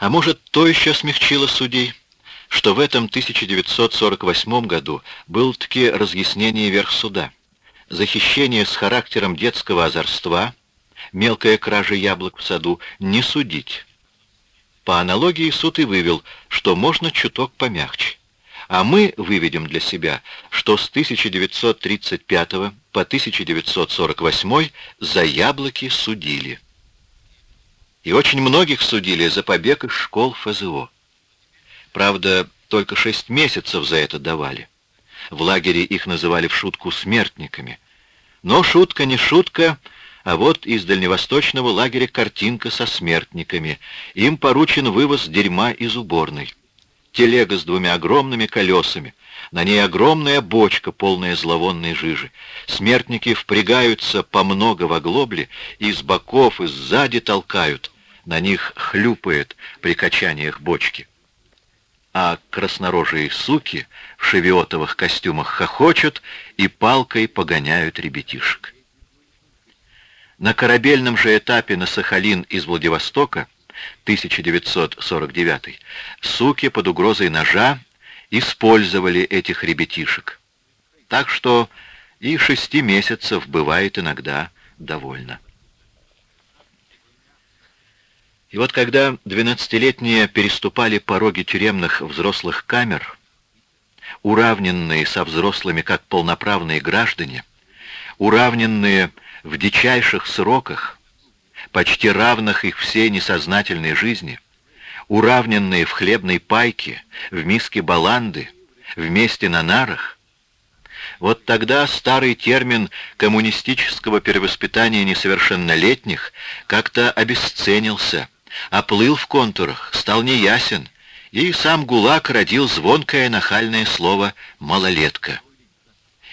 А может, то еще смягчило судей, что в этом 1948 году был таки разъяснение верхсуда. Захищение с характером детского озорства, мелкая кража яблок в саду, не судить. По аналогии суд и вывел, что можно чуток помягче. А мы выведем для себя, что с 1935 по 1948 за яблоки судили. И очень многих судили за побег из школ ФЗО. Правда, только шесть месяцев за это давали. В лагере их называли в шутку смертниками. Но шутка не шутка, а вот из дальневосточного лагеря картинка со смертниками. Им поручен вывоз дерьма из уборной. Телега с двумя огромными колесами. На ней огромная бочка, полная зловонной жижи. Смертники впрягаются по много в оглобле и с боков, и сзади толкают. На них хлюпает при качаниях бочки. А краснорожие суки в шевиотовых костюмах хохочут и палкой погоняют ребятишек. На корабельном же этапе на Сахалин из Владивостока 1949 суки под угрозой ножа использовали этих ребятишек. Так что и шести месяцев бывает иногда довольно. И вот когда двенадцатилетние переступали пороги тюремных взрослых камер, уравненные со взрослыми как полноправные граждане, уравненные в дичайших сроках, почти равных их всей несознательной жизни, уравненные в хлебной пайке, в миске баланды, вместе на нарах, вот тогда старый термин коммунистического перевоспитания несовершеннолетних как-то обесценился, оплыл в контурах, стал неясен, и сам ГУЛАГ родил звонкое нахальное слово «малолетка»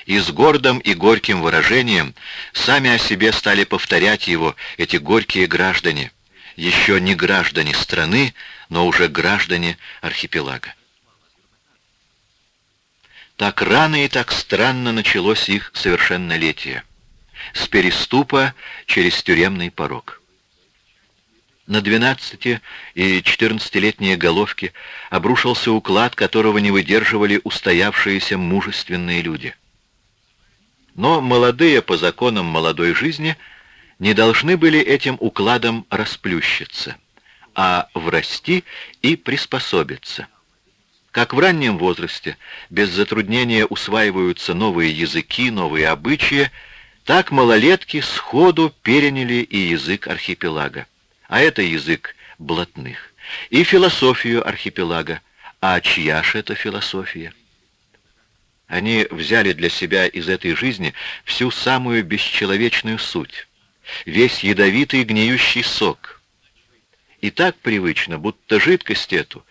и с гордым и горьким выражением сами о себе стали повторять его эти горькие граждане, еще не граждане страны, но уже граждане архипелага. Так рано и так странно началось их совершеннолетие. С переступа через тюремный порог. На 12- и 14-летние головки обрушился уклад, которого не выдерживали устоявшиеся мужественные люди — но молодые по законам молодой жизни не должны были этим укладом расплющиться, а врасти и приспособиться. Как в раннем возрасте без затруднения усваиваются новые языки, новые обычаи, так малолетки сходу переняли и язык архипелага. А это язык блатных. И философию архипелага. А чья ж это философия? Они взяли для себя из этой жизни всю самую бесчеловечную суть, весь ядовитый гниющий сок. И так привычно, будто жидкость эту,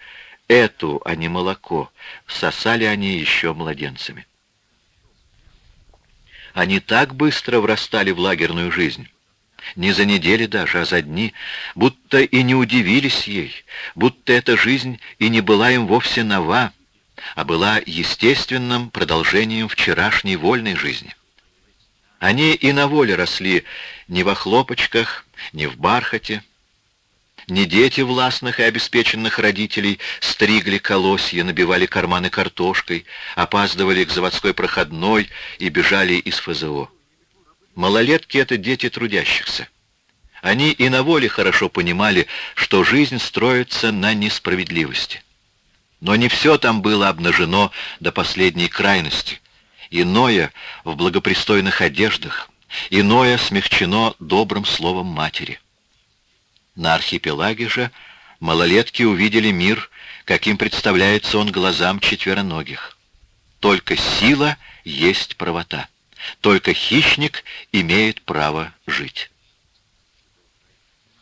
эту, а не молоко, сосали они еще младенцами. Они так быстро врастали в лагерную жизнь, не за недели даже, а за дни, будто и не удивились ей, будто эта жизнь и не была им вовсе нова, а была естественным продолжением вчерашней вольной жизни. Они и на воле росли не во хлопочках, не в бархате, не дети властных и обеспеченных родителей стригли колосья, набивали карманы картошкой, опаздывали к заводской проходной и бежали из ФЗО. Малолетки — это дети трудящихся. Они и на воле хорошо понимали, что жизнь строится на несправедливости. Но не все там было обнажено до последней крайности. Иное в благопристойных одеждах, иное смягчено добрым словом матери. На архипелаге же малолетки увидели мир, каким представляется он глазам четвероногих. Только сила есть правота. Только хищник имеет право жить.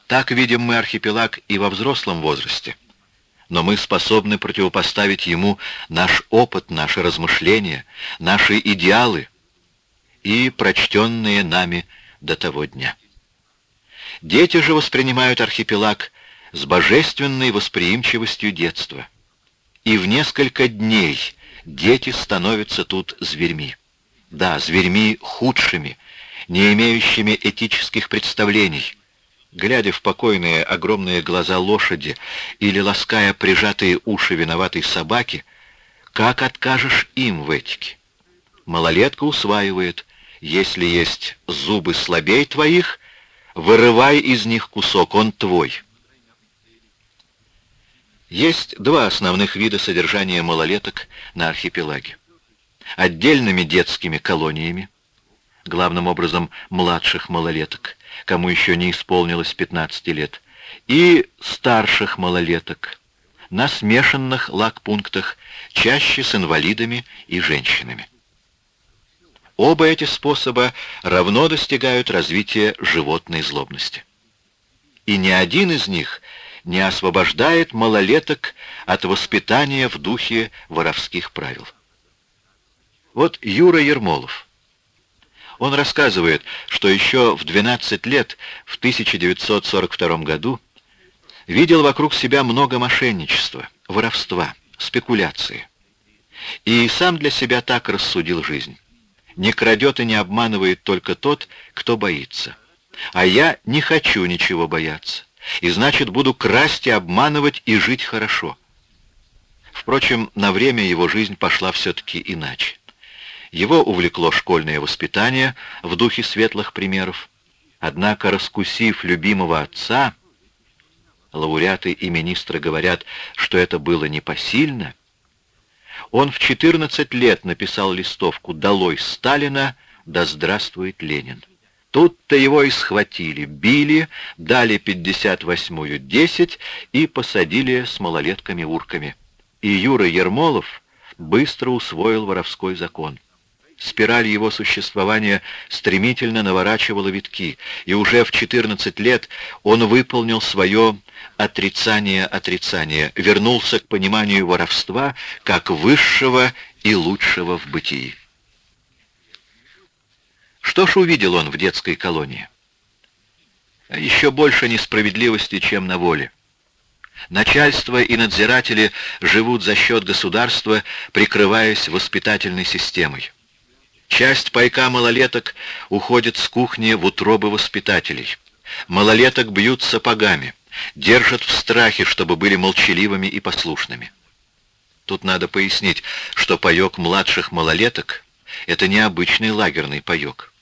Так видим мы архипелаг и во взрослом возрасте но мы способны противопоставить ему наш опыт, наши размышления, наши идеалы и прочтенные нами до того дня. Дети же воспринимают архипелаг с божественной восприимчивостью детства. И в несколько дней дети становятся тут зверьми. Да, зверьми худшими, не имеющими этических представлений, глядя в покойные огромные глаза лошади или лаская прижатые уши виноватой собаки, как откажешь им в этике? Малолетка усваивает, если есть зубы слабей твоих, вырывай из них кусок, он твой. Есть два основных вида содержания малолеток на архипелаге. Отдельными детскими колониями, главным образом младших малолеток, кому еще не исполнилось 15 лет, и старших малолеток, на смешанных лагпунктах, чаще с инвалидами и женщинами. Оба эти способа равно достигают развития животной злобности. И ни один из них не освобождает малолеток от воспитания в духе воровских правил. Вот Юра Ермолов. Он рассказывает, что еще в 12 лет, в 1942 году, видел вокруг себя много мошенничества, воровства, спекуляции. И сам для себя так рассудил жизнь. Не крадет и не обманывает только тот, кто боится. А я не хочу ничего бояться. И значит, буду красть и обманывать и жить хорошо. Впрочем, на время его жизнь пошла все-таки иначе. Его увлекло школьное воспитание в духе светлых примеров. Однако, раскусив любимого отца, лауреаты и министры говорят, что это было непосильно, он в 14 лет написал листовку «Долой Сталина, да здравствует Ленин». Тут-то его и схватили, били, дали 58-ю 10 и посадили с малолетками-урками. И Юра Ермолов быстро усвоил воровской закон. Спираль его существования стремительно наворачивала витки, и уже в 14 лет он выполнил свое отрицание отрицания, вернулся к пониманию воровства как высшего и лучшего в бытии. Что ж увидел он в детской колонии? Еще больше несправедливости, чем на воле. Начальство и надзиратели живут за счет государства, прикрываясь воспитательной системой. Часть пайка малолеток уходит с кухни в утробы воспитателей. Малолеток бьют сапогами, держат в страхе, чтобы были молчаливыми и послушными. Тут надо пояснить, что паек младших малолеток — это необычный лагерный паек.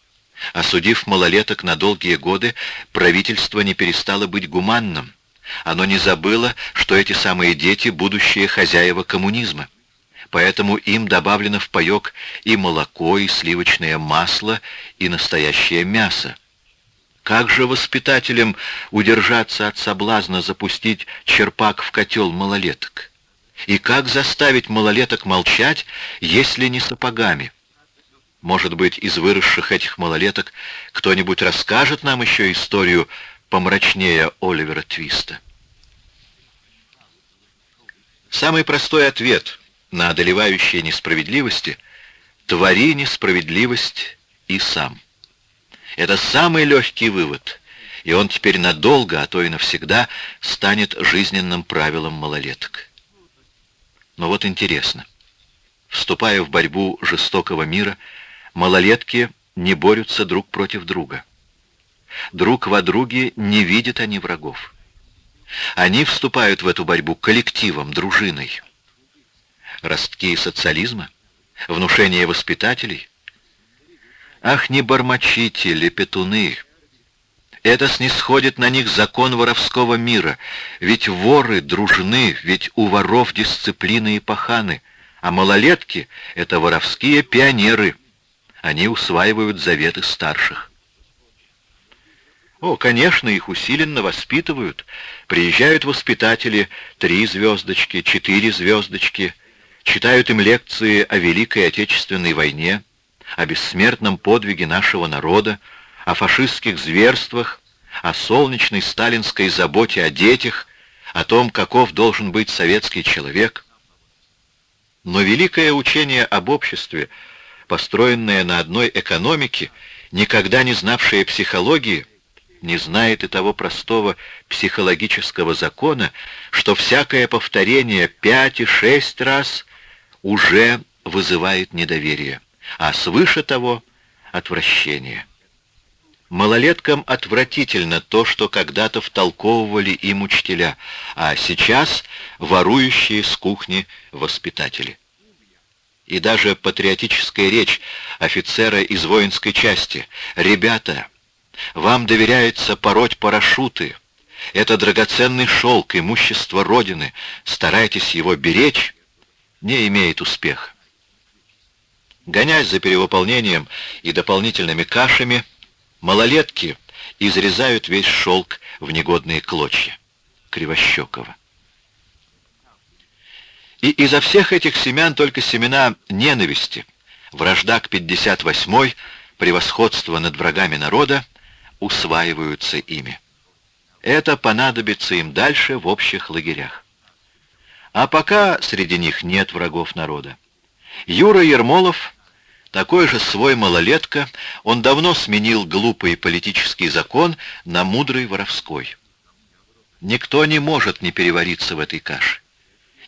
Осудив малолеток на долгие годы, правительство не перестало быть гуманным. Оно не забыло, что эти самые дети — будущие хозяева коммунизма поэтому им добавлено в паек и молоко, и сливочное масло, и настоящее мясо. Как же воспитателям удержаться от соблазна запустить черпак в котел малолеток? И как заставить малолеток молчать, если не сапогами? Может быть, из выросших этих малолеток кто-нибудь расскажет нам еще историю помрачнее Оливера Твиста? Самый простой ответ на одолевающие несправедливости, твори несправедливость и сам. Это самый легкий вывод, и он теперь надолго, а то и навсегда, станет жизненным правилом малолеток. Но вот интересно. Вступая в борьбу жестокого мира, малолетки не борются друг против друга. Друг во друге не видят они врагов. Они вступают в эту борьбу коллективом, дружиной ростки социализма? Внушение воспитателей? Ах, не бормочите, лепетуны! Это снисходит на них закон воровского мира, ведь воры дружны, ведь у воров дисциплины и паханы, а малолетки — это воровские пионеры. Они усваивают заветы старших. О, конечно, их усиленно воспитывают. Приезжают воспитатели, три звездочки, четыре звездочки, читают им лекции о Великой Отечественной войне, о бессмертном подвиге нашего народа, о фашистских зверствах, о солнечной сталинской заботе о детях, о том, каков должен быть советский человек. Но великое учение об обществе, построенное на одной экономике, никогда не знавшее психологии, не знает и того простого психологического закона, что всякое повторение пять и шесть раз уже вызывает недоверие, а свыше того — отвращение. Малолеткам отвратительно то, что когда-то втолковывали им учителя, а сейчас ворующие с кухни воспитатели. И даже патриотическая речь офицера из воинской части «Ребята, вам доверяется пороть парашюты. Это драгоценный шелк, имущество Родины. Старайтесь его беречь», не имеет успеха. Гонясь за перевыполнением и дополнительными кашами, малолетки изрезают весь шелк в негодные клочья. Кривощекова. И изо всех этих семян только семена ненависти, вражда к 58-й, превосходство над врагами народа, усваиваются ими. Это понадобится им дальше в общих лагерях. А пока среди них нет врагов народа. Юра Ермолов такой же свой малолетка, он давно сменил глупый политический закон на мудрый воровской. Никто не может не перевариться в этой каше.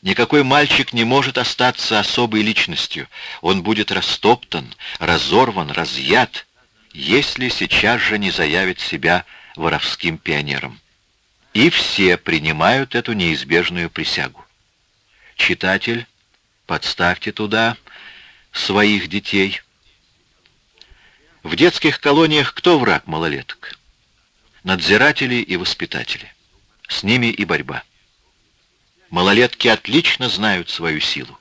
Никакой мальчик не может остаться особой личностью. Он будет растоптан, разорван, разъят, если сейчас же не заявит себя воровским пионером. И все принимают эту неизбежную присягу. Читатель, подставьте туда своих детей. В детских колониях кто враг малолеток? Надзиратели и воспитатели. С ними и борьба. Малолетки отлично знают свою силу.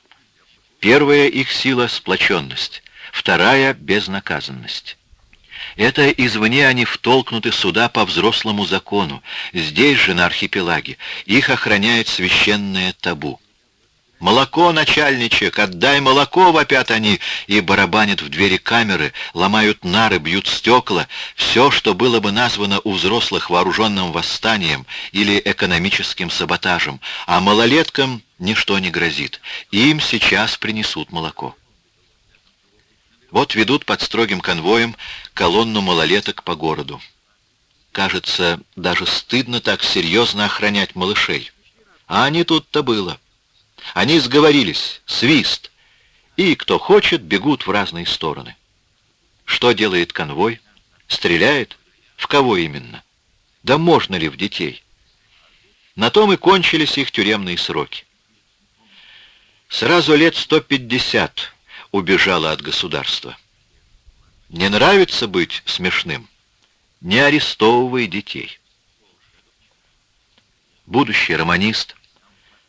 Первая их сила — сплоченность, вторая — безнаказанность. Это извне они втолкнуты сюда по взрослому закону. Здесь же, на архипелаге, их охраняет священное табу. «Молоко, начальничек, отдай молоко!» — вопят они и барабанят в двери камеры, ломают нары, бьют стекла. Все, что было бы названо у взрослых вооруженным восстанием или экономическим саботажем. А малолеткам ничто не грозит. Им сейчас принесут молоко. Вот ведут под строгим конвоем колонну малолеток по городу. Кажется, даже стыдно так серьезно охранять малышей. А не тут-то было. Они сговорились, свист, и, кто хочет, бегут в разные стороны. Что делает конвой? Стреляет? В кого именно? Да можно ли в детей? На том и кончились их тюремные сроки. Сразу лет 150 убежала от государства. Не нравится быть смешным? Не арестовывай детей. Будущий романист —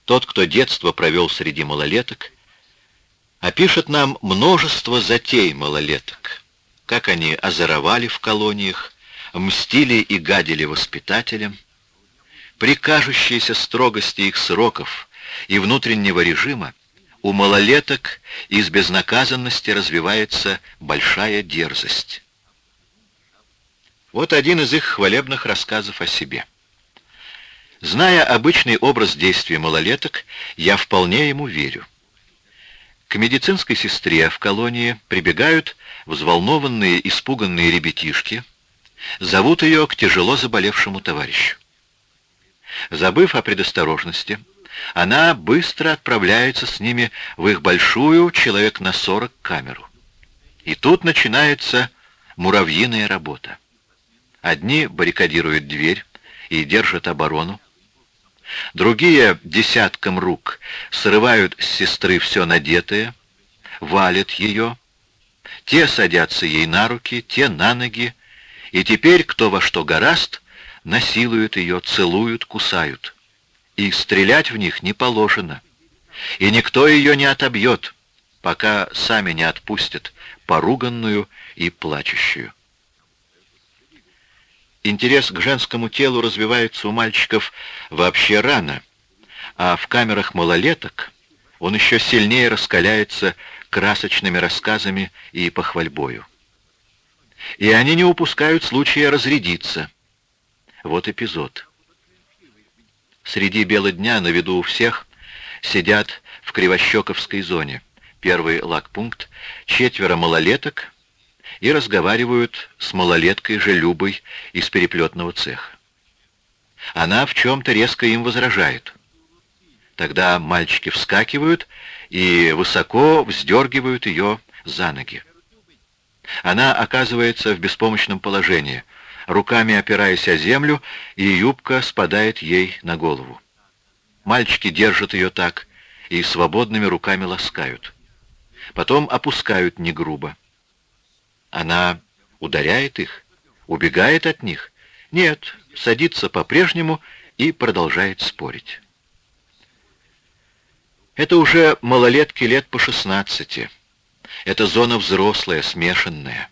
тот, кто детство провел среди малолеток, опишет нам множество затей малолеток, как они озоровали в колониях, мстили и гадили воспитателям, при строгости их сроков и внутреннего режима у малолеток из безнаказанности развивается большая дерзость. Вот один из их хвалебных рассказов о себе. Зная обычный образ действия малолеток, я вполне ему верю. К медицинской сестре в колонии прибегают взволнованные, испуганные ребятишки, зовут ее к тяжело заболевшему товарищу. Забыв о предосторожности, она быстро отправляется с ними в их большую, человек на сорок, камеру. И тут начинается муравьиная работа. Одни баррикадируют дверь и держат оборону, Другие десятком рук срывают с сестры все надетое, валят ее. Те садятся ей на руки, те на ноги, и теперь, кто во что гораст, насилуют ее, целуют, кусают. И стрелять в них не положено. И никто ее не отобьет, пока сами не отпустят поруганную и плачущую. Интерес к женскому телу развивается у мальчиков вообще рано, а в камерах малолеток он еще сильнее раскаляется красочными рассказами и похвальбою. И они не упускают случая разрядиться. Вот эпизод. Среди бела дня на виду у всех сидят в Кривощековской зоне. Первый лагпункт, четверо малолеток и разговаривают с малолеткой же из переплетного цеха. Она в чем-то резко им возражает. Тогда мальчики вскакивают и высоко вздергивают ее за ноги. Она оказывается в беспомощном положении. руками опираясь о землю, и юбка спадает ей на голову. Мальчики держат ее так и свободными руками ласкают. Потом опускают не грубо. Она ударяет их, убегает от них. Нет, садится по-прежнему и продолжает спорить. Это уже малолетки лет по 16. Это зона взрослая, смешанная.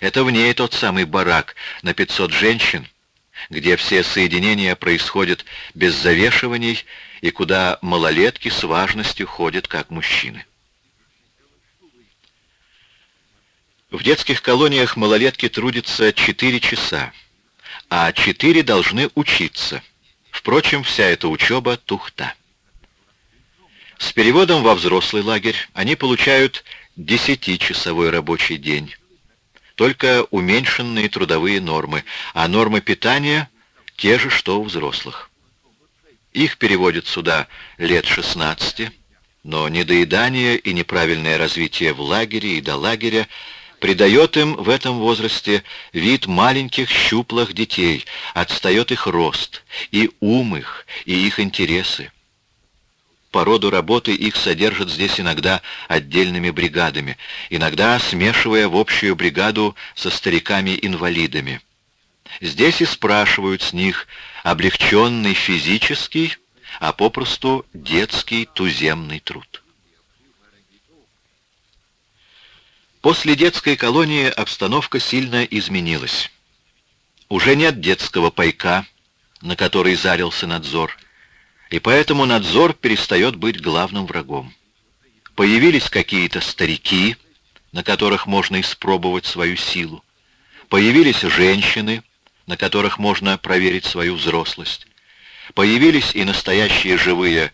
Это в ней тот самый барак на 500 женщин, где все соединения происходят без завешиваний и куда малолетки с важностью ходят как мужчины. В детских колониях малолетки трудятся 4 часа, а 4 должны учиться. Впрочем, вся эта учеба — тухта. С переводом во взрослый лагерь они получают 10-часовой рабочий день. Только уменьшенные трудовые нормы, а нормы питания те же, что у взрослых. Их переводят сюда лет 16, но недоедание и неправильное развитие в лагере и до лагеря придает им в этом возрасте вид маленьких щуплых детей, отстает их рост, и ум их, и их интересы. По роду работы их содержат здесь иногда отдельными бригадами, иногда смешивая в общую бригаду со стариками-инвалидами. Здесь и спрашивают с них облегченный физический, а попросту детский туземный труд. После детской колонии обстановка сильно изменилась. Уже нет детского пайка, на который зарился надзор – и поэтому надзор перестает быть главным врагом. Появились какие-то старики, на которых можно испробовать свою силу. Появились женщины, на которых можно проверить свою взрослость. Появились и настоящие живые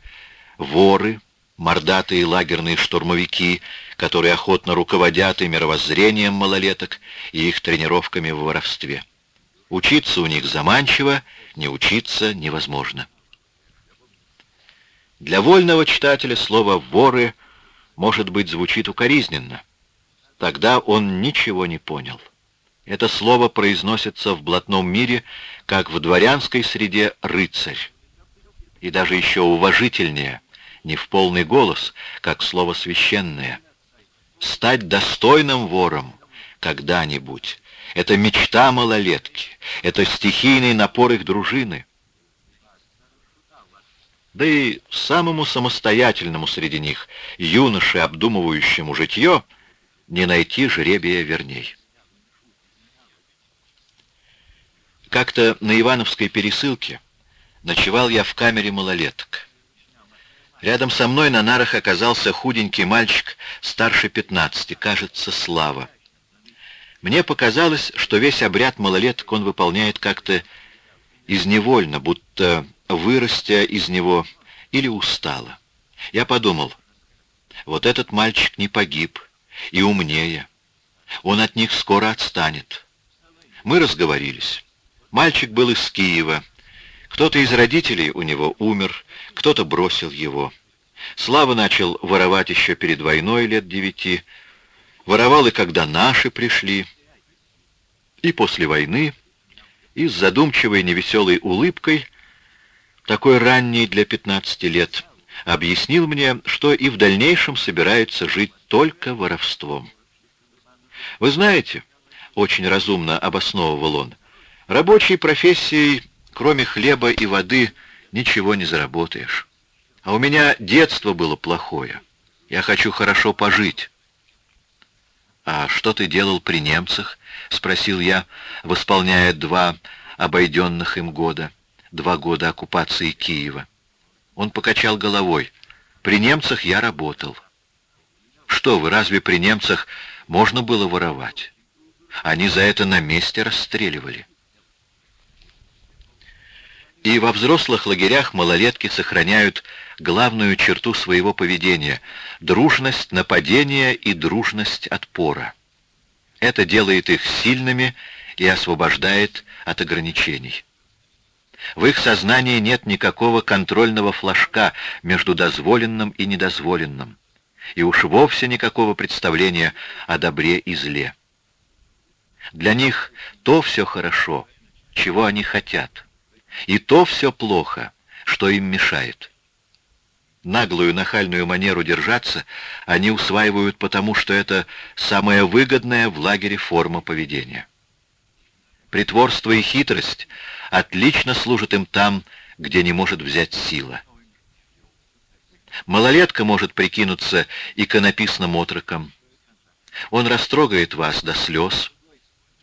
воры, мордатые лагерные штурмовики, которые охотно руководят и мировоззрением малолеток, и их тренировками в воровстве. Учиться у них заманчиво, не учиться невозможно. Для вольного читателя слово «воры» может быть звучит укоризненно. Тогда он ничего не понял. Это слово произносится в блатном мире, как в дворянской среде «рыцарь». И даже еще уважительнее, не в полный голос, как слово священное. Стать достойным вором когда-нибудь — это мечта малолетки, это стихийный напор их дружины — да и самому самостоятельному среди них, юноше, обдумывающему житье, не найти жребия верней. Как-то на Ивановской пересылке ночевал я в камере малолеток. Рядом со мной на нарах оказался худенький мальчик старше 15, кажется, Слава. Мне показалось, что весь обряд малолеток он выполняет как-то изневольно, будто вырастя из него, или устала. Я подумал, вот этот мальчик не погиб, и умнее. Он от них скоро отстанет. Мы разговорились. Мальчик был из Киева. Кто-то из родителей у него умер, кто-то бросил его. Слава начал воровать еще перед войной лет девяти. Воровал и когда наши пришли. И после войны, и с задумчивой невеселой улыбкой такой ранний для 15 лет, объяснил мне, что и в дальнейшем собирается жить только воровством. Вы знаете, очень разумно обосновывал он, рабочей профессией, кроме хлеба и воды, ничего не заработаешь. А у меня детство было плохое. Я хочу хорошо пожить. «А что ты делал при немцах?» — спросил я, восполняя два обойденных им года два года оккупации Киева. Он покачал головой. При немцах я работал. Что вы, разве при немцах можно было воровать? Они за это на месте расстреливали. И во взрослых лагерях малолетки сохраняют главную черту своего поведения — дружность нападения и дружность отпора. Это делает их сильными и освобождает от ограничений. В их сознании нет никакого контрольного флажка между дозволенным и недозволенным, и уж вовсе никакого представления о добре и зле. Для них то все хорошо, чего они хотят, и то все плохо, что им мешает. Наглую нахальную манеру держаться они усваивают потому, что это самая выгодная в лагере форма поведения. Притворство и хитрость отлично служат им там, где не может взять сила. Малолетка может прикинуться иконописным отроком. Он растрогает вас до слез,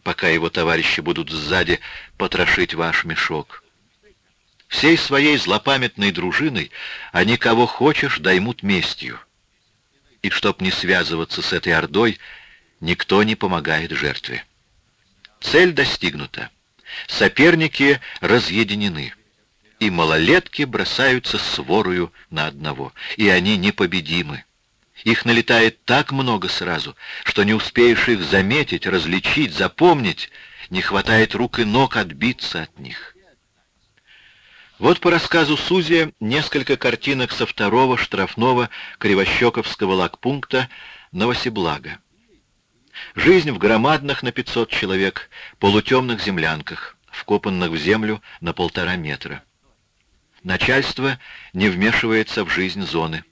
пока его товарищи будут сзади потрошить ваш мешок. Всей своей злопамятной дружиной они кого хочешь даймут местью. И чтоб не связываться с этой ордой, никто не помогает жертве. Цель достигнута. Соперники разъединены. И малолетки бросаются с ворою на одного. И они непобедимы. Их налетает так много сразу, что не успеешь их заметить, различить, запомнить, не хватает рук и ног отбиться от них. Вот по рассказу Сузи несколько картинок со второго штрафного Кривощековского лагпункта Новосиблага. Жизнь в громадных на 500 человек полутемных землянках, вкопанных в землю на полтора метра. Начальство не вмешивается в жизнь зоны.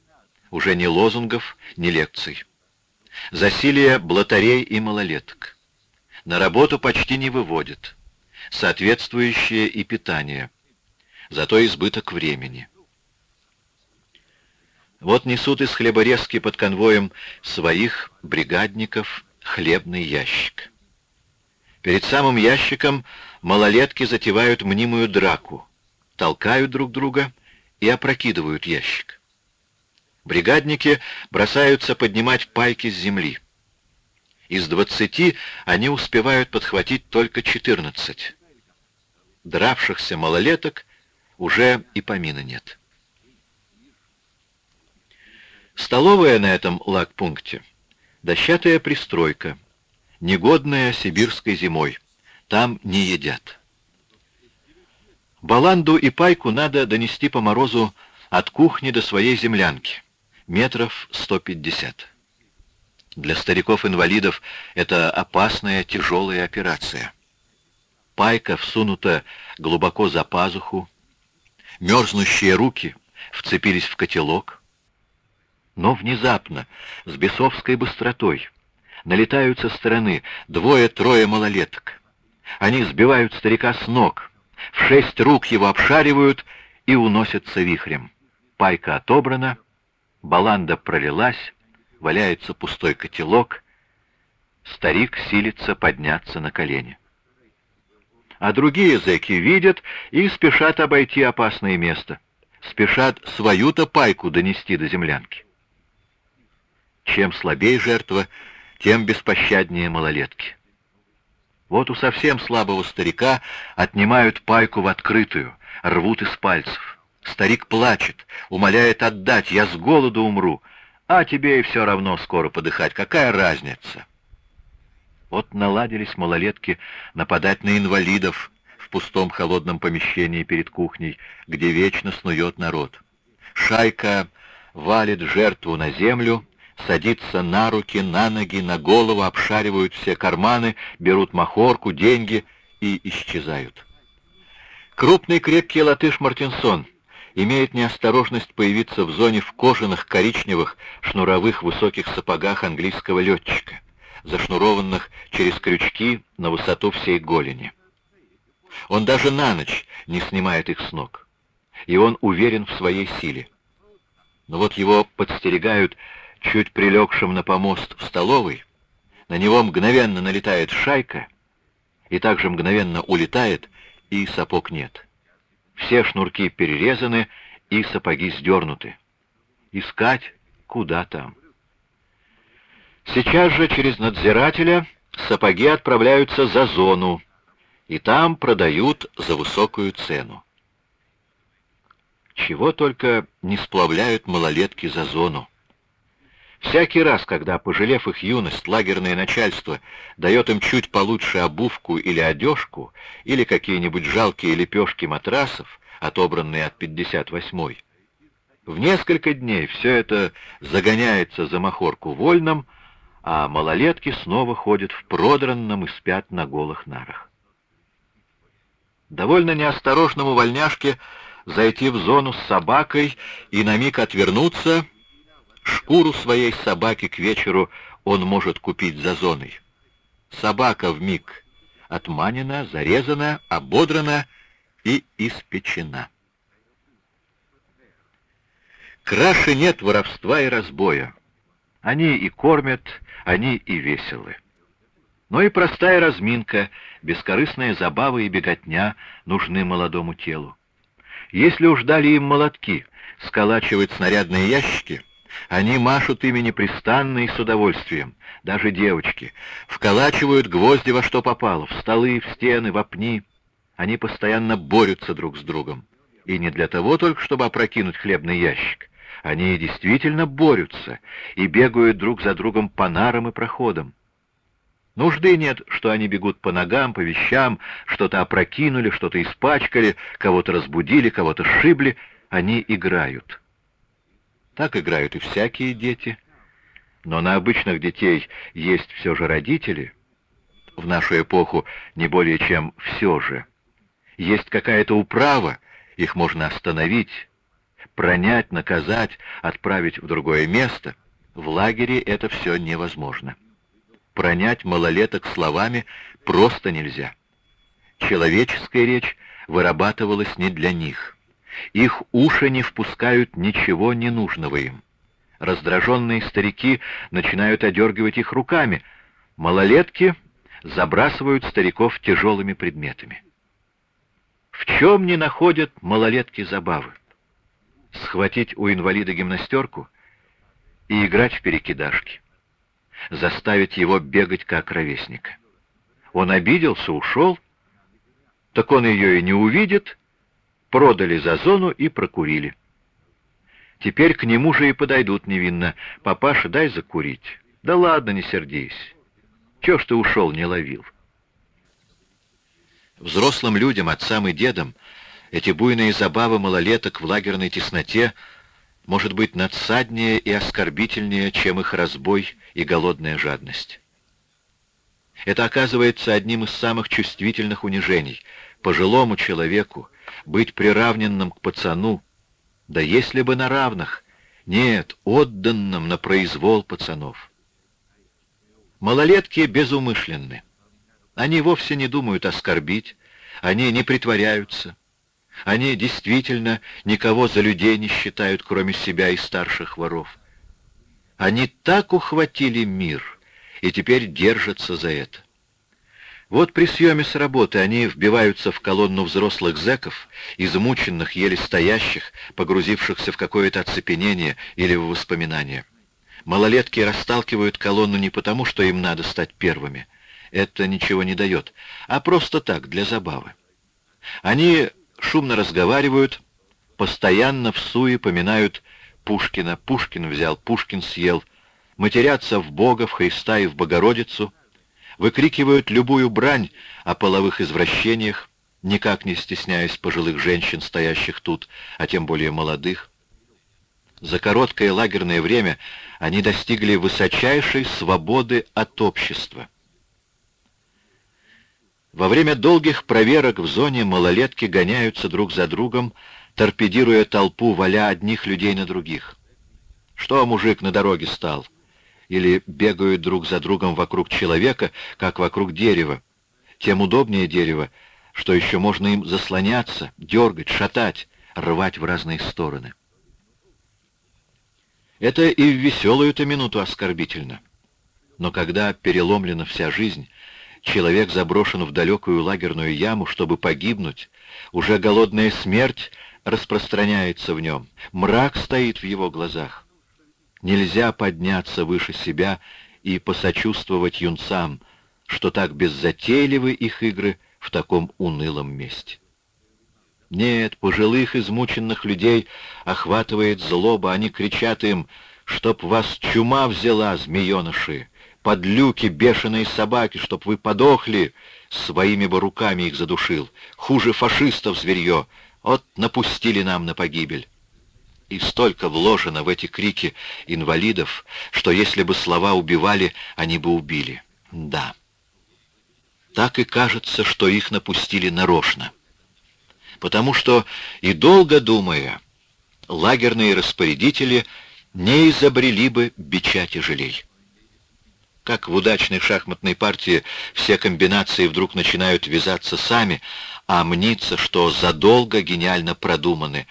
Уже ни лозунгов, ни лекций. Засилие блатарей и малолеток. На работу почти не выводят. Соответствующее и питание. Зато избыток времени. Вот несут из хлеборезки под конвоем своих бригадников хлебный ящик. Перед самым ящиком малолетки затевают мнимую драку, толкают друг друга и опрокидывают ящик. Бригадники бросаются поднимать пайки с земли. Из двадцати они успевают подхватить только четырнадцать. Дравшихся малолеток уже и помина нет. Столовая на этом лагпункте — дощатая пристройка, негодная сибирской зимой. Там не едят. Баланду и пайку надо донести по морозу от кухни до своей землянки метров 150. Для стариков-инвалидов это опасная тяжелая операция. Пайка всунута глубоко за пазуху, мерзнущие руки вцепились в котелок. Но внезапно, с бесовской быстротой, налетают со стороны двое-трое малолеток. Они сбивают старика с ног, в шесть рук его обшаривают и уносятся вихрем. Пайка отобрана — Баланда пролилась, валяется пустой котелок. Старик силится подняться на колени. А другие зэки видят и спешат обойти опасное место. Спешат свою-то пайку донести до землянки. Чем слабее жертва, тем беспощаднее малолетки. Вот у совсем слабого старика отнимают пайку в открытую, рвут из пальцев. Старик плачет, умоляет отдать, я с голоду умру, а тебе и все равно скоро подыхать, какая разница? Вот наладились малолетки нападать на инвалидов в пустом холодном помещении перед кухней, где вечно снует народ. Шайка валит жертву на землю, садится на руки, на ноги, на голову, обшаривают все карманы, берут махорку, деньги и исчезают. Крупный крепкий латыш Мартинсон — имеет неосторожность появиться в зоне в кожаных коричневых шнуровых высоких сапогах английского летчика, зашнурованных через крючки на высоту всей голени. Он даже на ночь не снимает их с ног, и он уверен в своей силе. Но вот его подстерегают чуть прилегшим на помост в столовой, на него мгновенно налетает шайка, и также мгновенно улетает, и сапог нет. Все шнурки перерезаны и сапоги сдернуты. Искать куда там. Сейчас же через надзирателя сапоги отправляются за зону, и там продают за высокую цену. Чего только не сплавляют малолетки за зону. Всякий раз, когда, пожалев их юность, лагерное начальство дает им чуть получше обувку или одежку, или какие-нибудь жалкие лепешки матрасов, отобранные от 58-й, в несколько дней все это загоняется за махорку вольным, а малолетки снова ходят в продранном и спят на голых нарах. Довольно неосторожному вольняшке зайти в зону с собакой и на миг отвернуться, шкуру своей собаки к вечеру он может купить за зоной. Собака в миг отманена, зарезана, ободрана и испечена. Краше нет воровства и разбоя. Они и кормят, они и веселы. Но и простая разминка, бескорыстная забава и беготня нужны молодому телу. Если уж дали им молотки, сколачивать снарядные ящики, они машут ими непрестанно и с удовольствием. Даже девочки вколачивают гвозди во что попало, в столы, в стены, в пни. Они постоянно борются друг с другом. И не для того только, чтобы опрокинуть хлебный ящик. Они действительно борются и бегают друг за другом по нарам и проходам. Нужды нет, что они бегут по ногам, по вещам, что-то опрокинули, что-то испачкали, кого-то разбудили, кого-то сшибли. Они играют. Так играют и всякие дети. Но на обычных детей есть все же родители. В нашу эпоху не более чем все же. Есть какая-то управа, их можно остановить, пронять, наказать, отправить в другое место. В лагере это все невозможно. Пронять малолеток словами просто нельзя. Человеческая речь вырабатывалась не для них. Их уши не впускают ничего ненужного им. Раздраженные старики начинают одергивать их руками. Малолетки забрасывают стариков тяжелыми предметами. В чем не находят малолетки забавы? Схватить у инвалида гимнастерку и играть в перекидашки. Заставить его бегать как ровесника. Он обиделся, ушел, так он ее и не увидит, продали за зону и прокурили. Теперь к нему же и подойдут невинно. «Папаша, дай закурить». «Да ладно, не сердись. Чего ж ты ушел, не ловил?» Взрослым людям, отцам и дедам, эти буйные забавы малолеток в лагерной тесноте может быть надсаднее и оскорбительнее, чем их разбой и голодная жадность. Это оказывается одним из самых чувствительных унижений. Пожилому человеку, быть приравненным к пацану, да если бы на равных, нет, отданным на произвол пацанов. Малолетки безумышленны. Они вовсе не думают оскорбить, они не притворяются. Они действительно никого за людей не считают, кроме себя и старших воров. Они так ухватили мир и теперь держатся за это. Вот при съеме с работы они вбиваются в колонну взрослых зэков, измученных, еле стоящих, погрузившихся в какое-то оцепенение или в воспоминания. Малолетки расталкивают колонну не потому, что им надо стать первыми. Это ничего не дает, а просто так, для забавы. Они шумно разговаривают, постоянно в суе поминают Пушкина. Пушкин взял, Пушкин съел. Матерятся в Бога, в Христа и в Богородицу — выкрикивают любую брань о половых извращениях, никак не стесняясь пожилых женщин, стоящих тут, а тем более молодых. За короткое лагерное время они достигли высочайшей свободы от общества. Во время долгих проверок в зоне малолетки гоняются друг за другом, торпедируя толпу, валя одних людей на других. Что мужик на дороге стал? или бегают друг за другом вокруг человека, как вокруг дерева. Тем удобнее дерево, что еще можно им заслоняться, дергать, шатать, рвать в разные стороны. Это и в веселую-то минуту оскорбительно. Но когда переломлена вся жизнь, человек заброшен в далекую лагерную яму, чтобы погибнуть, уже голодная смерть распространяется в нем, мрак стоит в его глазах. Нельзя подняться выше себя и посочувствовать юнцам, что так беззатейливы их игры в таком унылом месте. Нет, пожилых измученных людей охватывает злоба, они кричат им, чтоб вас чума взяла, змееныши, подлюки, бешеные собаки, чтоб вы подохли, своими бы руками их задушил, хуже фашистов зверье, вот напустили нам на погибель. И столько вложено в эти крики инвалидов, что если бы слова убивали, они бы убили. Да. Так и кажется, что их напустили нарочно. Потому что, и долго думая, лагерные распорядители не изобрели бы бича тяжелей. Как в удачной шахматной партии все комбинации вдруг начинают вязаться сами, а мнится, что задолго гениально продуманы,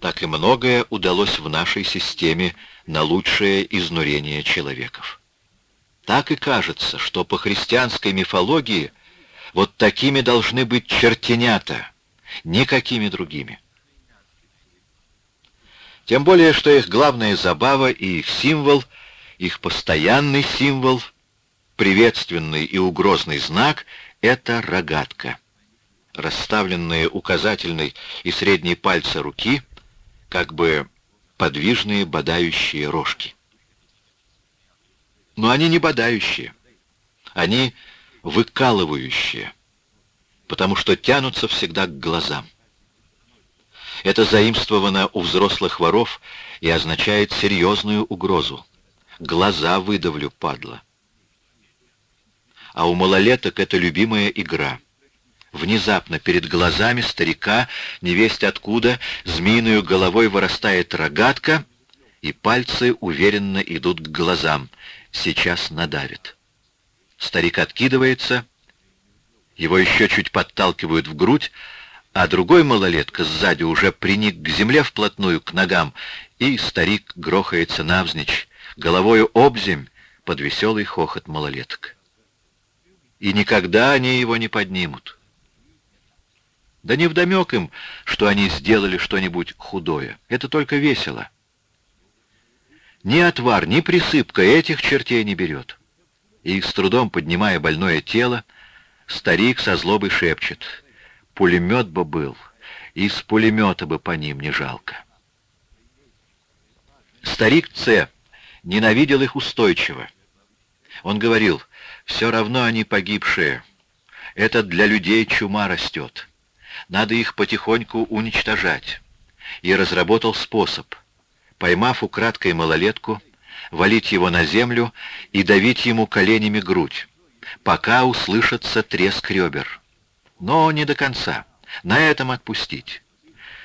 так и многое удалось в нашей системе на лучшее изнурение человеков. Так и кажется, что по христианской мифологии вот такими должны быть чертенята, никакими другими. Тем более, что их главная забава и их символ, их постоянный символ, приветственный и угрозный знак — это рогатка. Расставленные указательный и средний пальцы руки, как бы подвижные бодающие рожки. Но они не бодающие, они выкалывающие, потому что тянутся всегда к глазам. Это заимствовано у взрослых воров и означает серьезную угрозу. Глаза выдавлю, падла. А у малолеток это любимая игра. Внезапно перед глазами старика, невесть откуда, змеиную головой вырастает рогатка, и пальцы уверенно идут к глазам. Сейчас надавит. Старик откидывается, его еще чуть подталкивают в грудь, а другой малолетка сзади уже приник к земле вплотную, к ногам, и старик грохается навзничь, головою обземь под веселый хохот малолеток. И никогда они его не поднимут. Да не вдомек им, что они сделали что-нибудь худое. Это только весело. Ни отвар, ни присыпка этих чертей не берет. И с трудом поднимая больное тело, старик со злобой шепчет — Пулемет бы был, и с пулемета бы по ним не жалко. Старик Ц. ненавидел их устойчиво. Он говорил, все равно они погибшие. Это для людей чума растет. Надо их потихоньку уничтожать. И разработал способ. Поймав украдкой малолетку, валить его на землю и давить ему коленями грудь, пока услышится треск ребер но не до конца. На этом отпустить.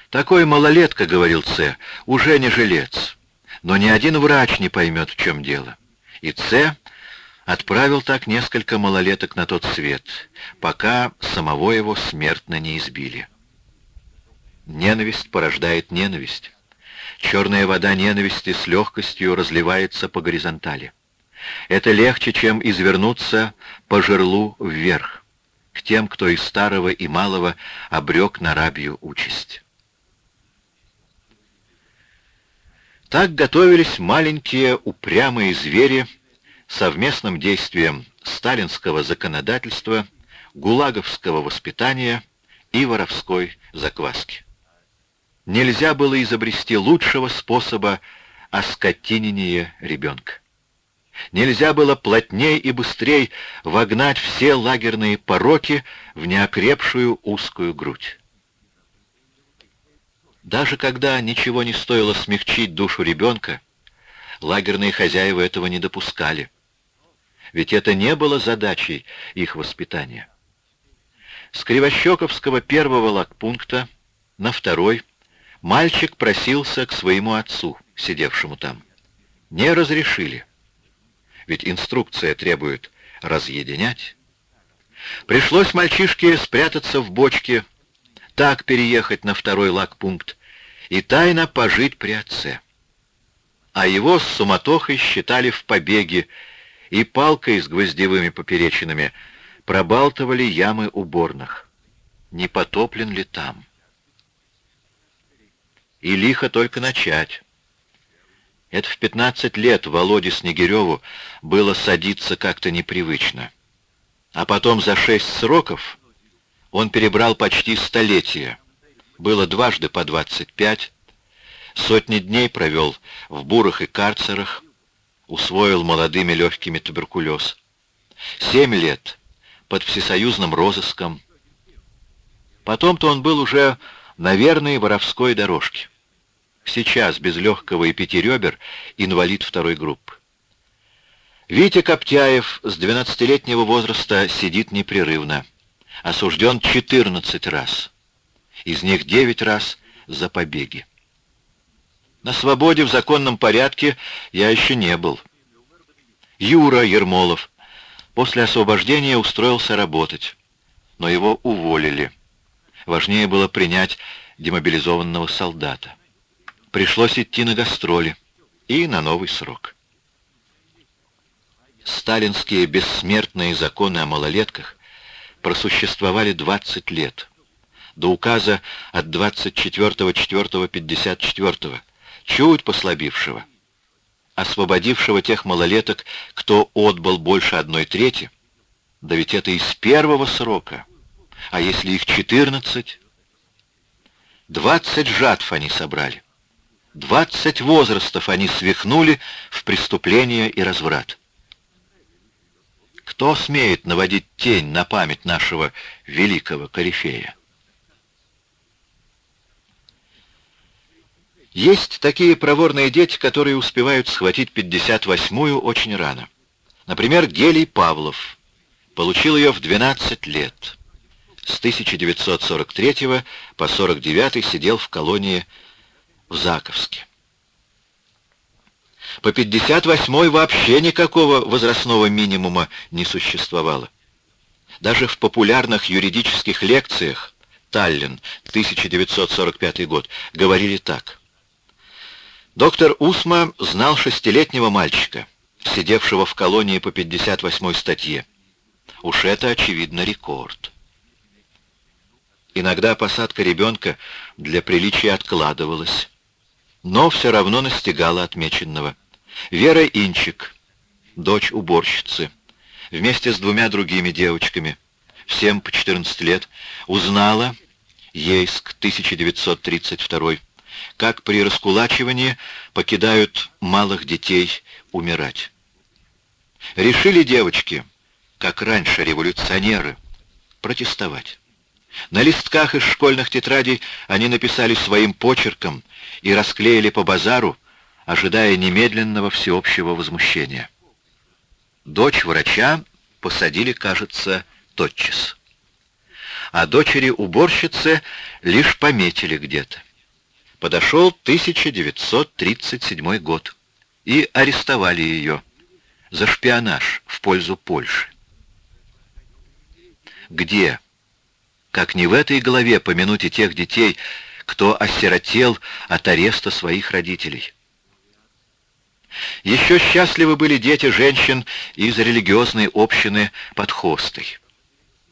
Такой малолетка, говорил Ц, уже не жилец. Но ни один врач не поймет, в чем дело. И Ц отправил так несколько малолеток на тот свет, пока самого его смертно не избили. Ненависть порождает ненависть. Черная вода ненависти с легкостью разливается по горизонтали. Это легче, чем извернуться по жерлу вверх к тем, кто из старого и малого обрек на рабью участь. Так готовились маленькие упрямые звери совместным действием сталинского законодательства, гулаговского воспитания и воровской закваски. Нельзя было изобрести лучшего способа оскотинения ребенка. Нельзя было плотней и быстрей вогнать все лагерные пороки в неокрепшую узкую грудь. Даже когда ничего не стоило смягчить душу ребенка, лагерные хозяева этого не допускали. Ведь это не было задачей их воспитания. С Кривощековского первого лагпункта на второй мальчик просился к своему отцу, сидевшему там. Не разрешили ведь инструкция требует разъединять. Пришлось мальчишке спрятаться в бочке, так переехать на второй лагпункт и тайно пожить при отце. А его с суматохой считали в побеге и палкой с гвоздевыми поперечинами пробалтывали ямы уборных. Не потоплен ли там? И лихо только начать. Это в 15 лет Володе Снегиреву было садиться как-то непривычно. А потом за шесть сроков он перебрал почти столетие. Было дважды по 25. Сотни дней провел в бурах и карцерах, усвоил молодыми легкими туберкулез. Семь лет под всесоюзным розыском. Потом-то он был уже на верной воровской дорожке. Сейчас без легкого и пяти ребер инвалид второй группы. Витя Коптяев с 12-летнего возраста сидит непрерывно. Осужден 14 раз. Из них 9 раз за побеги. На свободе в законном порядке я еще не был. Юра Ермолов после освобождения устроился работать, но его уволили. Важнее было принять демобилизованного солдата. Пришлось идти на гастроли и на новый срок. Сталинские бессмертные законы о малолетках просуществовали 20 лет, до указа от 24.04.54, чуть послабившего, освободившего тех малолеток, кто отбыл больше одной трети, да ведь это из первого срока, а если их 14? 20 жатв они собрали, 20 возрастов они свихнули в преступление и разврат. Кто смеет наводить тень на память нашего великого корифея? Есть такие проворные дети, которые успевают схватить 58-ю очень рано. Например, Гелий Павлов. Получил ее в 12 лет. С 1943 по 49 сидел в колонии в Заковске. По 58-й вообще никакого возрастного минимума не существовало. Даже в популярных юридических лекциях Таллин, 1945 год, говорили так. Доктор Усма знал шестилетнего мальчика, сидевшего в колонии по 58-й статье. Уж это, очевидно, рекорд. Иногда посадка ребенка для приличия откладывалась, но все равно настигала отмеченного. Вера Инчик, дочь уборщицы, вместе с двумя другими девочками, всем по 14 лет, узнала, Ейск, 1932 как при раскулачивании покидают малых детей умирать. Решили девочки, как раньше революционеры, протестовать. На листках из школьных тетрадей они написали своим почерком и расклеили по базару ожидая немедленного всеобщего возмущения. Дочь врача посадили, кажется, тотчас. А дочери уборщицы лишь пометили где-то. Подошел 1937 год, и арестовали ее за шпионаж в пользу Польши. Где, как не в этой голове, помянуть и тех детей, кто осиротел от ареста своих родителей? Еще счастливы были дети женщин из религиозной общины под Хостой.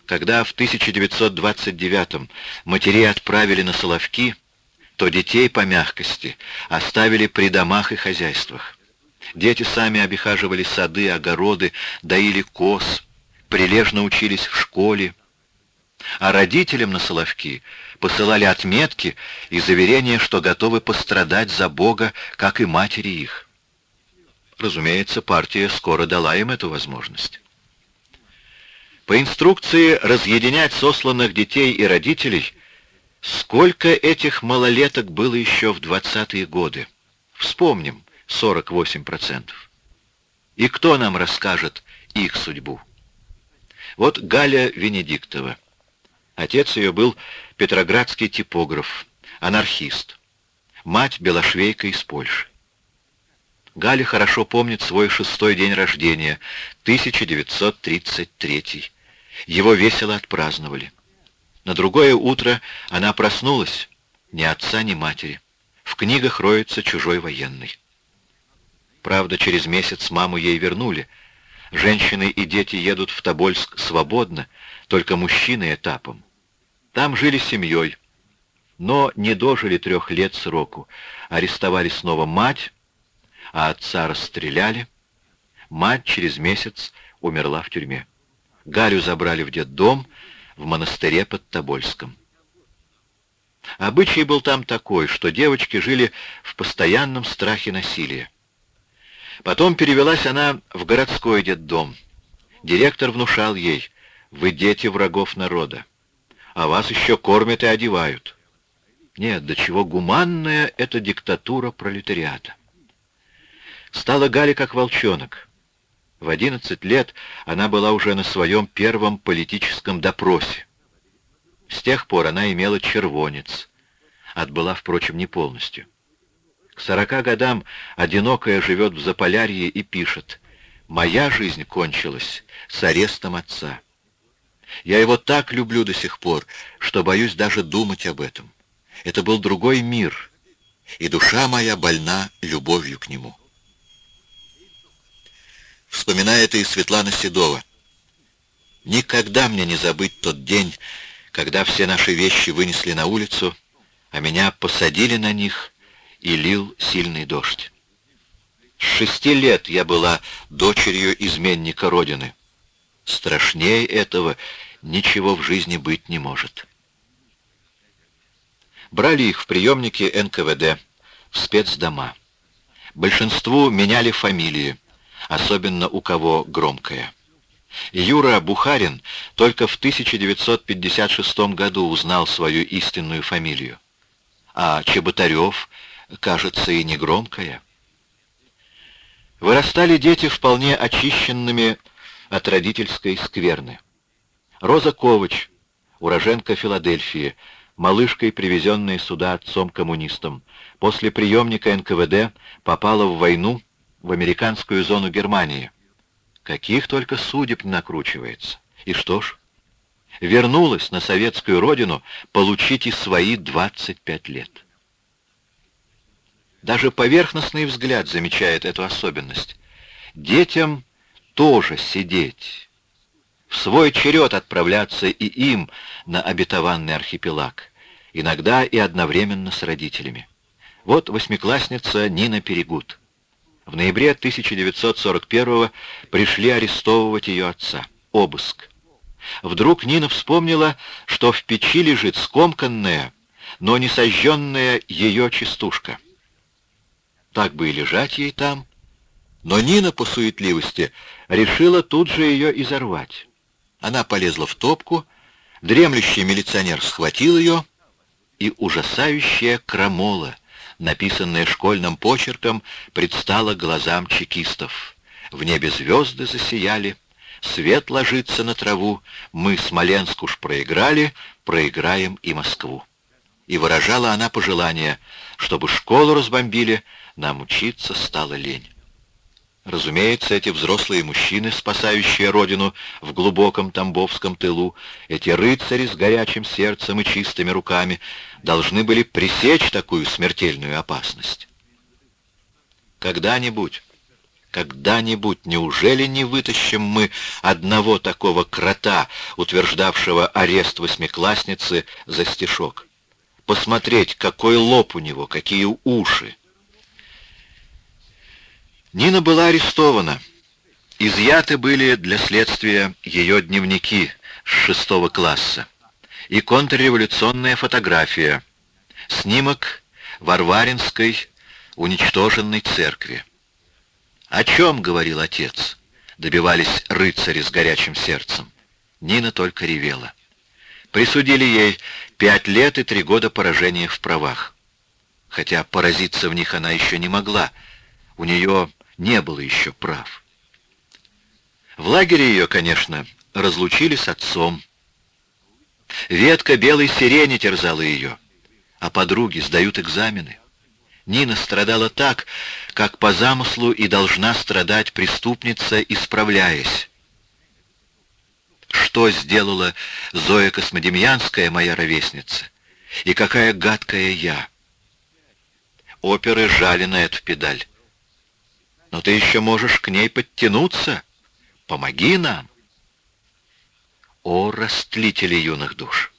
Когда в 1929-м матерей отправили на Соловки, то детей по мягкости оставили при домах и хозяйствах. Дети сами обихаживали сады, огороды, доили коз, прилежно учились в школе. А родителям на Соловки посылали отметки и заверения, что готовы пострадать за Бога, как и матери их. Разумеется, партия скоро дала им эту возможность. По инструкции разъединять сосланных детей и родителей, сколько этих малолеток было еще в 20-е годы? Вспомним, 48%. И кто нам расскажет их судьбу? Вот Галя Венедиктова. Отец ее был петроградский типограф, анархист. Мать белошвейка из Польши. Галя хорошо помнит свой шестой день рождения, 1933. Его весело отпраздновали. На другое утро она проснулась, ни отца, ни матери. В книгах роется чужой военный. Правда, через месяц маму ей вернули. Женщины и дети едут в Тобольск свободно, только мужчины этапом. Там жили семьей, но не дожили трех лет сроку. Арестовали снова мать, а отца расстреляли. Мать через месяц умерла в тюрьме. Галю забрали в детдом в монастыре под Тобольском. Обычай был там такой, что девочки жили в постоянном страхе насилия. Потом перевелась она в городской детдом. Директор внушал ей, вы дети врагов народа, а вас еще кормят и одевают. Нет, до чего гуманная эта диктатура пролетариата. Стала Галя как волчонок. В 11 лет она была уже на своем первом политическом допросе. С тех пор она имела червонец. Отбыла, впрочем, не полностью. К сорока годам одинокая живет в Заполярье и пишет «Моя жизнь кончилась с арестом отца». Я его так люблю до сих пор, что боюсь даже думать об этом. Это был другой мир, и душа моя больна любовью к нему. Вспоминая это и Светлана Седова. Никогда мне не забыть тот день, когда все наши вещи вынесли на улицу, а меня посадили на них, и лил сильный дождь. С шести лет я была дочерью изменника Родины. Страшнее этого ничего в жизни быть не может. Брали их в приемники НКВД, в спецдома. Большинству меняли фамилии, особенно у кого громкая. Юра Бухарин только в 1956 году узнал свою истинную фамилию. А Чеботарев, кажется, и не громкая. Вырастали дети вполне очищенными от родительской скверны. Роза Ковач, уроженка Филадельфии, малышкой, привезенной сюда отцом-коммунистом, после приемника НКВД попала в войну в американскую зону Германии. Каких только судеб накручивается. И что ж, вернулась на советскую родину получить и свои 25 лет. Даже поверхностный взгляд замечает эту особенность. Детям тоже сидеть, в свой черед отправляться и им на обетованный архипелаг, иногда и одновременно с родителями. Вот восьмиклассница Нина Перегуд. В ноябре 1941 пришли арестовывать ее отца. Обыск. Вдруг Нина вспомнила, что в печи лежит скомканная, но не сожженная ее частушка. Так бы и лежать ей там. Но Нина по суетливости решила тут же ее изорвать. Она полезла в топку, дремлющий милиционер схватил ее, и ужасающая крамола, написанная школьным почерком, предстала глазам чекистов. В небе звезды засияли, свет ложится на траву, мы Смоленск уж проиграли, проиграем и Москву. И выражала она пожелание, чтобы школу разбомбили, нам учиться стало лень. Разумеется, эти взрослые мужчины, спасающие родину в глубоком тамбовском тылу, эти рыцари с горячим сердцем и чистыми руками, должны были пресечь такую смертельную опасность. Когда-нибудь, когда-нибудь, неужели не вытащим мы одного такого крота, утверждавшего арест восьмиклассницы за стишок? Посмотреть, какой лоб у него, какие уши, Нина была арестована. Изъяты были для следствия ее дневники с шестого класса и контрреволюционная фотография, снимок Варваринской уничтоженной церкви. «О чем?» — говорил отец. Добивались рыцари с горячим сердцем. Нина только ревела. Присудили ей пять лет и три года поражения в правах. Хотя поразиться в них она еще не могла. У нее не было еще прав. В лагере ее, конечно, разлучили с отцом. Ветка белой сирени терзала ее, а подруги сдают экзамены. Нина страдала так, как по замыслу и должна страдать преступница, исправляясь. Что сделала Зоя Космодемьянская, моя ровесница? И какая гадкая я! Оперы жали на эту педаль. Но ты еще можешь к ней подтянуться. Помоги нам. О, растлители юных душ!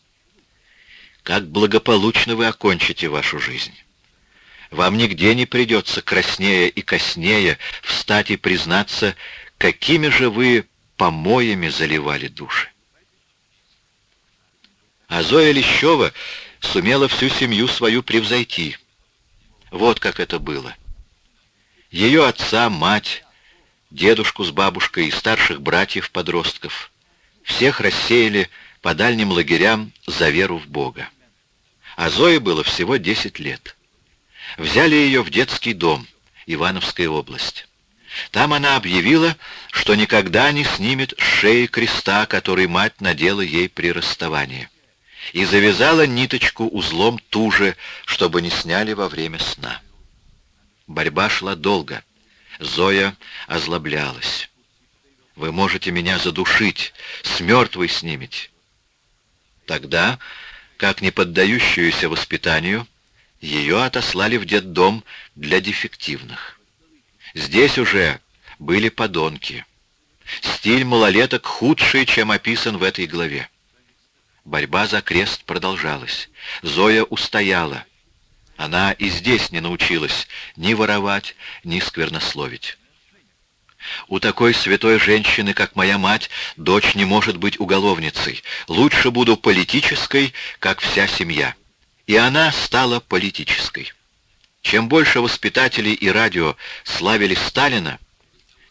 Как благополучно вы окончите вашу жизнь! Вам нигде не придется краснее и коснее встать и признаться, какими же вы помоями заливали души. А Зоя Лещева сумела всю семью свою превзойти. Вот как это было. Ее отца, мать, дедушку с бабушкой и старших братьев-подростков. Всех рассеяли по дальним лагерям за веру в Бога. а Зое было всего 10 лет. Взяли ее в детский дом, Ивановская область. Там она объявила, что никогда не снимет с шеи креста, который мать надела ей при расставании, и завязала ниточку узлом туже, чтобы не сняли во время сна. Борьба шла долго. Зоя озлоблялась. «Вы можете меня задушить, с мертвой снимете». Тогда, как не поддающуюся воспитанию, ее отослали в детдом для дефективных. Здесь уже были подонки. Стиль малолеток худший, чем описан в этой главе. Борьба за крест продолжалась. Зоя устояла. Она и здесь не научилась ни воровать, ни сквернословить. У такой святой женщины, как моя мать, дочь не может быть уголовницей. Лучше буду политической, как вся семья. И она стала политической. Чем больше воспитателей и радио славили Сталина,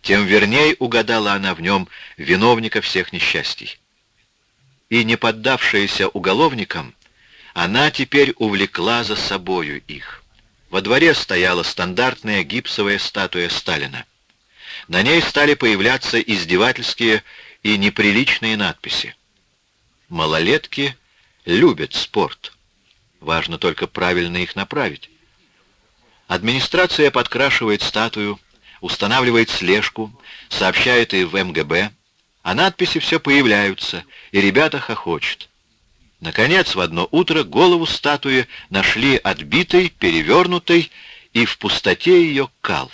тем верней угадала она в нем виновника всех несчастий. И не поддавшаяся уголовникам, она теперь увлекла за собою их. Во дворе стояла стандартная гипсовая статуя Сталина. На ней стали появляться издевательские и неприличные надписи. Малолетки любят спорт. Важно только правильно их направить. Администрация подкрашивает статую, устанавливает слежку, сообщает и в МГБ, а надписи все появляются, и ребята хохочут. Наконец, в одно утро голову статуи нашли отбитой, перевернутой, и в пустоте ее кал.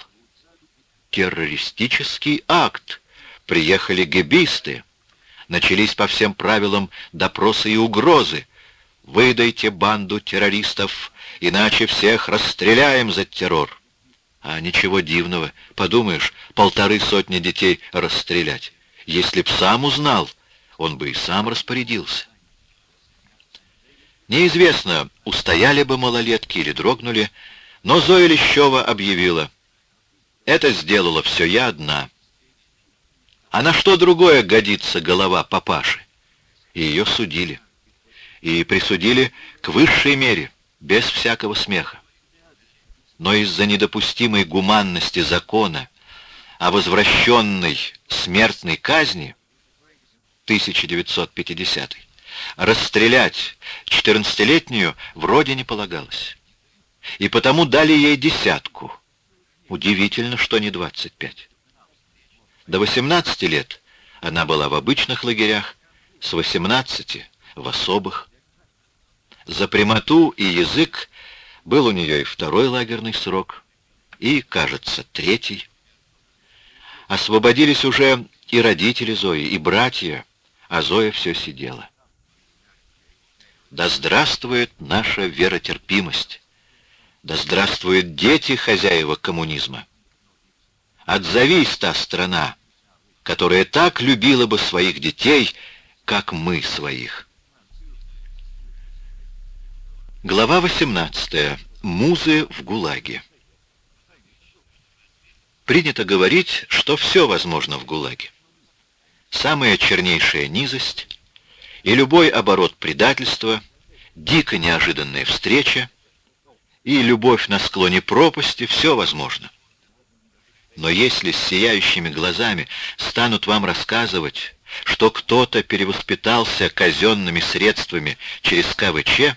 Террористический акт. Приехали гебисты. Начались по всем правилам допросы и угрозы. Выдайте банду террористов, иначе всех расстреляем за террор. А ничего дивного, подумаешь, полторы сотни детей расстрелять. Если б сам узнал, он бы и сам распорядился. Неизвестно, устояли бы малолетки или дрогнули, но Зоя Лещева объявила, «Это сделала все я одна. А на что другое годится голова папаши?» И ее судили. И присудили к высшей мере, без всякого смеха. Но из-за недопустимой гуманности закона о возвращенной смертной казни 1950 расстрелять четырнадцатилетнюю вроде не полагалось. И потому дали ей десятку. Удивительно, что не 25. До 18 лет она была в обычных лагерях, с 18 в особых. За прямоту и язык был у нее и второй лагерный срок, и, кажется, третий. Освободились уже и родители Зои, и братья, а Зоя все сидела. Да здравствует наша веротерпимость! Да здравствуют дети хозяева коммунизма! Отзовись та страна, которая так любила бы своих детей, как мы своих. Глава 18. Музы в ГУЛАГе. Принято говорить, что все возможно в ГУЛАГе. Самая чернейшая низость и любой оборот предательства, дико неожиданная встреча и любовь на склоне пропасти — все возможно. Но если с сияющими глазами станут вам рассказывать, что кто-то перевоспитался казенными средствами через КВЧ,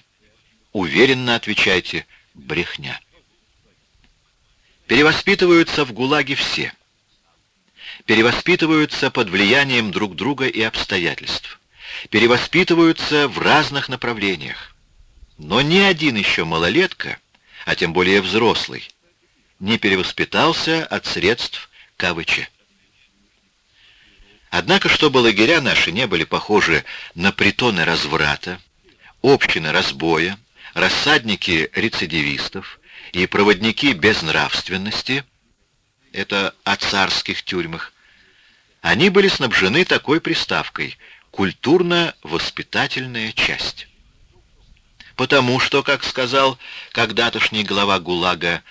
Уверенно отвечайте «брехня». Перевоспитываются в ГУЛАГе все. Перевоспитываются под влиянием друг друга и обстоятельств. Перевоспитываются в разных направлениях. Но ни один еще малолетка, а тем более взрослый, не перевоспитался от средств КВЧ. Однако, чтобы лагеря наши не были похожи на притоны разврата, общины разбоя, рассадники рецидивистов и проводники безнравственности, это о царских тюрьмах, они были снабжены такой приставкой «культурно-воспитательная часть». Потому что, как сказал когда-тошний глава ГУЛАГа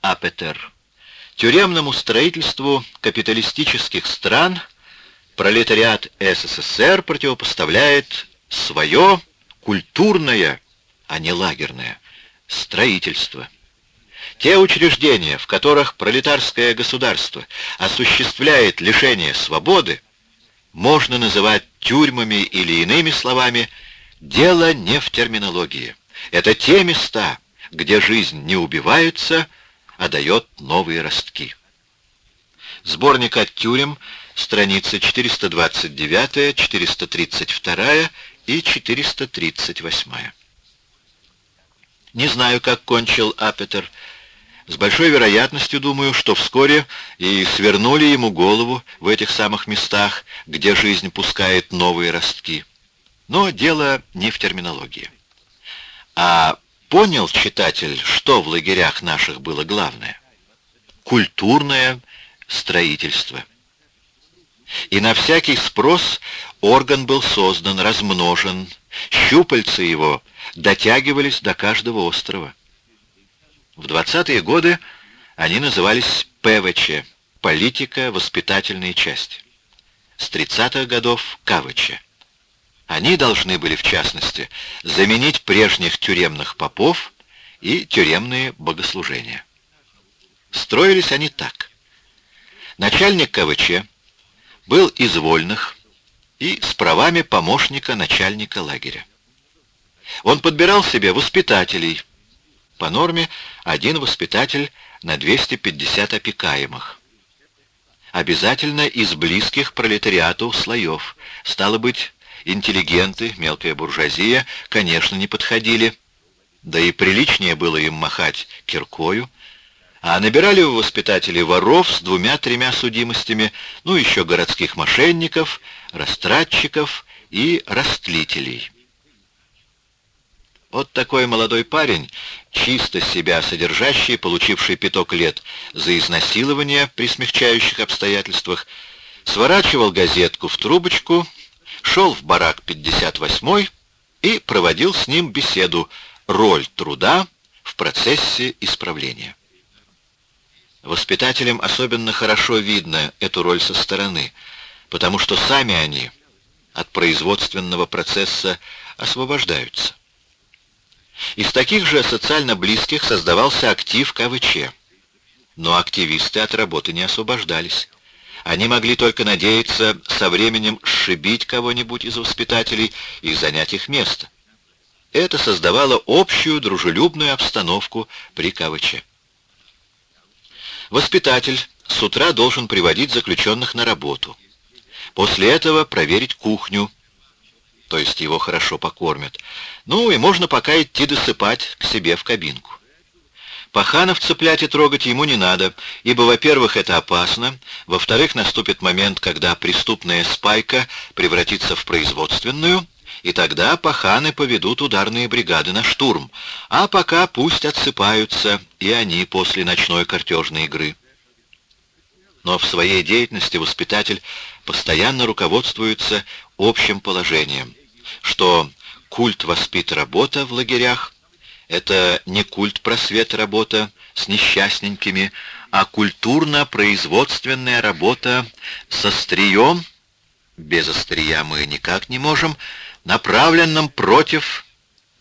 Апетер, тюремному строительству капиталистических стран пролетариат СССР противопоставляет свое культурное а не лагерное, строительство. Те учреждения, в которых пролетарское государство осуществляет лишение свободы, можно называть тюрьмами или иными словами, дело не в терминологии. Это те места, где жизнь не убивается, а дает новые ростки. Сборник от тюрем, страницы 429, 432 и 438. Не знаю, как кончил Апетер. С большой вероятностью думаю, что вскоре и свернули ему голову в этих самых местах, где жизнь пускает новые ростки. Но дело не в терминологии. А понял читатель, что в лагерях наших было главное? Культурное строительство. И на всякий спрос орган был создан, размножен, щупальца его дотягивались до каждого острова. В 20-е годы они назывались ПВЧ – политика воспитательной части. С 30-х годов – КВЧ. Они должны были, в частности, заменить прежних тюремных попов и тюремные богослужения. Строились они так. Начальник КВЧ был из вольных и с правами помощника начальника лагеря. Он подбирал себе воспитателей. По норме один воспитатель на 250 опекаемых. Обязательно из близких пролетариату слоев. Стало быть, интеллигенты, мелкая буржуазия, конечно, не подходили. Да и приличнее было им махать киркою. А набирали в воспитателей воров с двумя-тремя судимостями, ну еще городских мошенников, растратчиков и растлителей. Вот такой молодой парень, чисто себя содержащий, получивший пяток лет за изнасилование при смягчающих обстоятельствах, сворачивал газетку в трубочку, шел в барак 58 и проводил с ним беседу «Роль труда в процессе исправления». Воспитателям особенно хорошо видно эту роль со стороны, потому что сами они от производственного процесса освобождаются. Из таких же социально близких создавался актив КВЧ. Но активисты от работы не освобождались. Они могли только надеяться со временем сшибить кого-нибудь из воспитателей и занять их место. Это создавало общую дружелюбную обстановку при КВЧ. Воспитатель с утра должен приводить заключенных на работу. После этого проверить кухню, то есть его хорошо покормят. Ну и можно пока идти досыпать к себе в кабинку. Паханов цеплять и трогать ему не надо, ибо, во-первых, это опасно, во-вторых, наступит момент, когда преступная спайка превратится в производственную, и тогда паханы поведут ударные бригады на штурм, а пока пусть отсыпаются и они после ночной картежной игры. Но в своей деятельности воспитатель постоянно руководствуется общим положением – что культ воспит-работа в лагерях — это не культ просвет-работа с несчастненькими, а культурно-производственная работа с острием, без острия мы никак не можем, направленным против,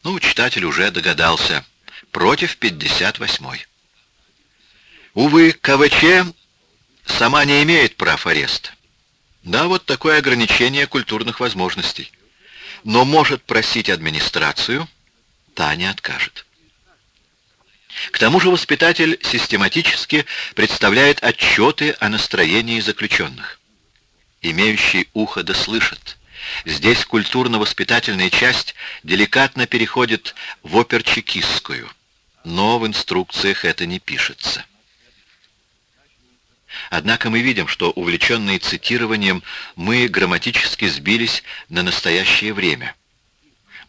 ну, читатель уже догадался, против 58-й. Увы, КВЧ сама не имеет прав ареста. Да, вот такое ограничение культурных возможностей но может просить администрацию, та не откажет. К тому же воспитатель систематически представляет отчеты о настроении заключенных. Имеющий ухо да слышит. Здесь культурно-воспитательная часть деликатно переходит в оперчекистскую, но в инструкциях это не пишется. Однако мы видим, что, увлеченные цитированием, мы грамматически сбились на настоящее время.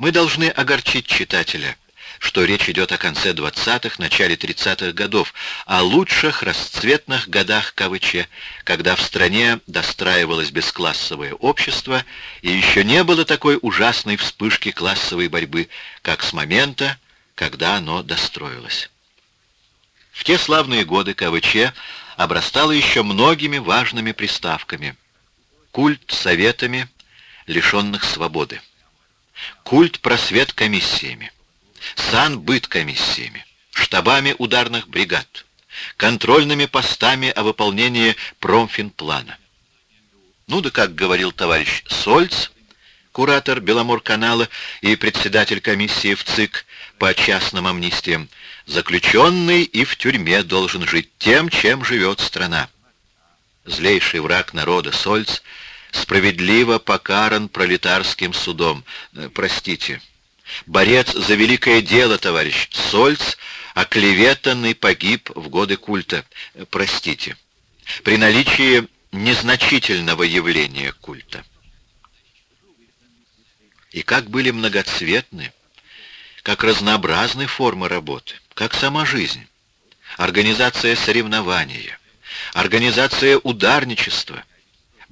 Мы должны огорчить читателя, что речь идет о конце 20-х, начале 30-х годов, о лучших расцветных годах КВЧ, когда в стране достраивалось бесклассовое общество, и еще не было такой ужасной вспышки классовой борьбы, как с момента, когда оно достроилось. В те славные годы КВЧ обрастала еще многими важными приставками. Культ советами, лишенных свободы. Культ просвет комиссиями. санбыткомиссиями, штабами ударных бригад, контрольными постами о выполнении промфинплана. Ну да, как говорил товарищ Сольц, куратор Беломор-канала и председатель комиссии в ЦИК по частным амнистиям, заключенный и в тюрьме должен жить тем, чем живет страна. Злейший враг народа Сольц справедливо покаран пролетарским судом. Э, простите. Борец за великое дело, товарищ Сольц, оклеветанный погиб в годы культа. Э, простите. При наличии незначительного явления культа. И как были многоцветны, как разнообразны формы работы, как сама жизнь, организация соревнования, организация ударничества,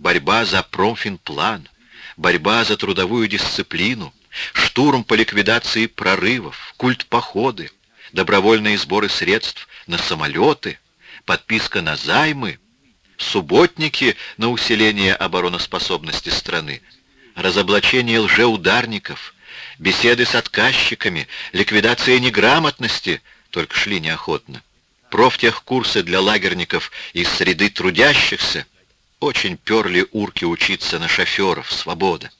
борьба за промфинплан, борьба за трудовую дисциплину, штурм по ликвидации прорывов, культ походы, добровольные сборы средств на самолеты, подписка на займы — субботники на усиление обороноспособности страны, разоблачение лжеударников, беседы с отказчиками, ликвидация неграмотности, только шли неохотно. Профтехкурсы для лагерников из среды трудящихся. Очень перли урки учиться на шоферов, свобода.